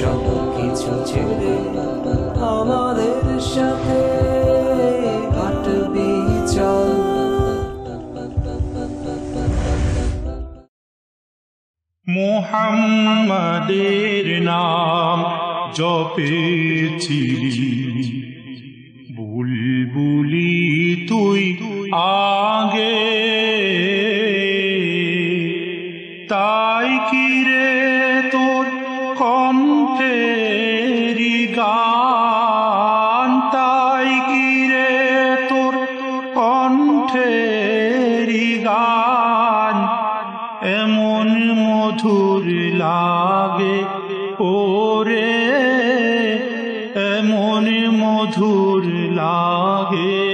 সব কিছু ছেড়ে আমাদের সাথে হাঁটবি চল। মোহাম্মদের নাম জপেছিলি বুলবুলি মধুর লাগে, ওরে, এমন মধুর লাগে।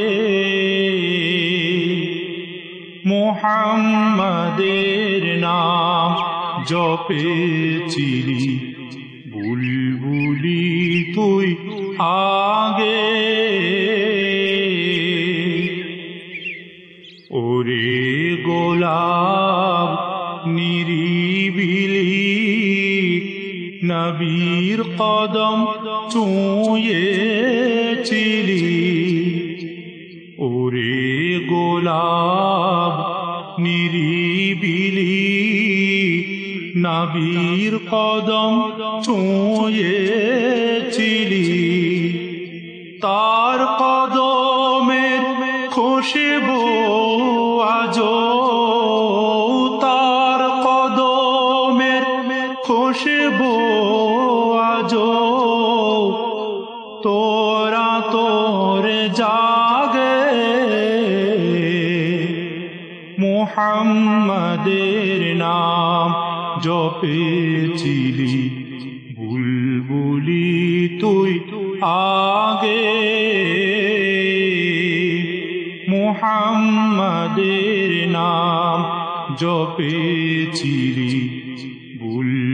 মোহাম্মদের নাম জপে জপেছিলি বুলবুলি তুই আগে। ওরে গোলাপ নিরিবিলি নবীর কদম চুঁয়েছিলি। ওরে গোলাপ নিরিবিলি নবীর কদম চুঁয়েছিলি। তার কদমের খুশবু খুশবু আজ তোরা তোর জাগে। মোহাম্মদের নাম জপেছিলি, বুলবুলি তুই আগে। মোহাম্মদের নাম জপেছিলি তুই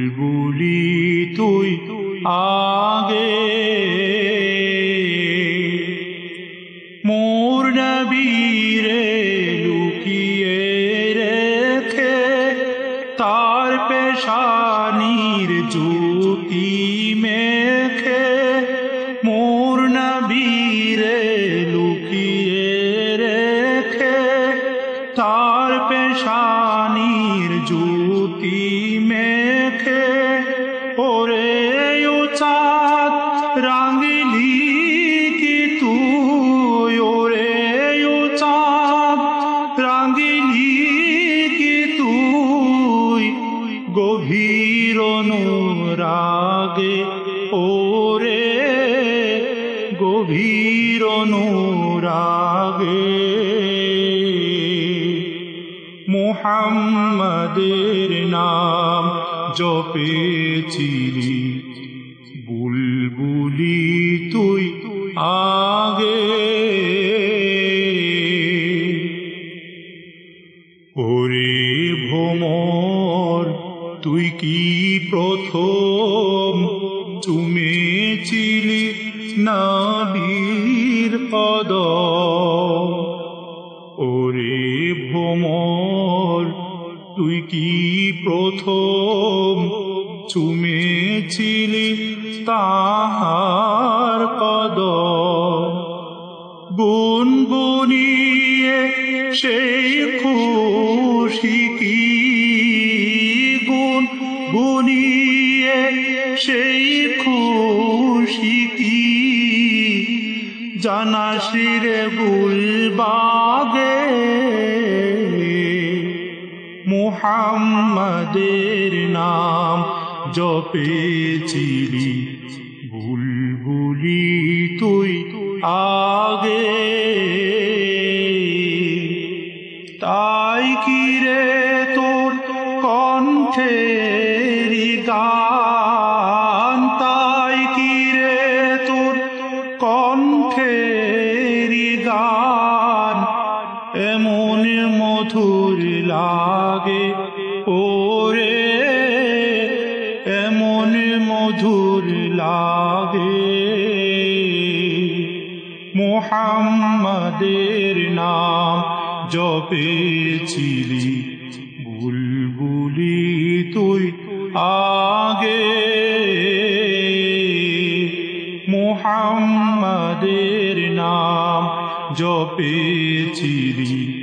আগে। মোর নবীরে লুকিয়ে রেখে তার পেশানির জ্যোতি মেখে মোর রাঙ্গিলি কি তুই? গভীর অনুরাগে ওরে গভীর অনুরাগে। মোহাম্মদের নাম জপেছিলি বুলবুলি ওরে ভোমর, তুই কি প্রথম চুমেছিলি নাবির পদ? ওরে ভোমর, তুই কি প্রথম চুমেছিলি তাহার পদ? গুনগুনিয়ে সেই খুশি কি গুন গুনিয়ে সেই খুশি কি জানাসিরে বুলবাগে মুহাম্মাদের নাম জপেছিলি বুলবুলি কণ্ঠেরি গান তাই কি রে তোর কণ্ঠেরি গান? এমন মধুর লাগে ওরে, এমন মধুর লাগে। মোহাম্মদের নাম জপেছিলি آگے محمد نام جو پیچیدی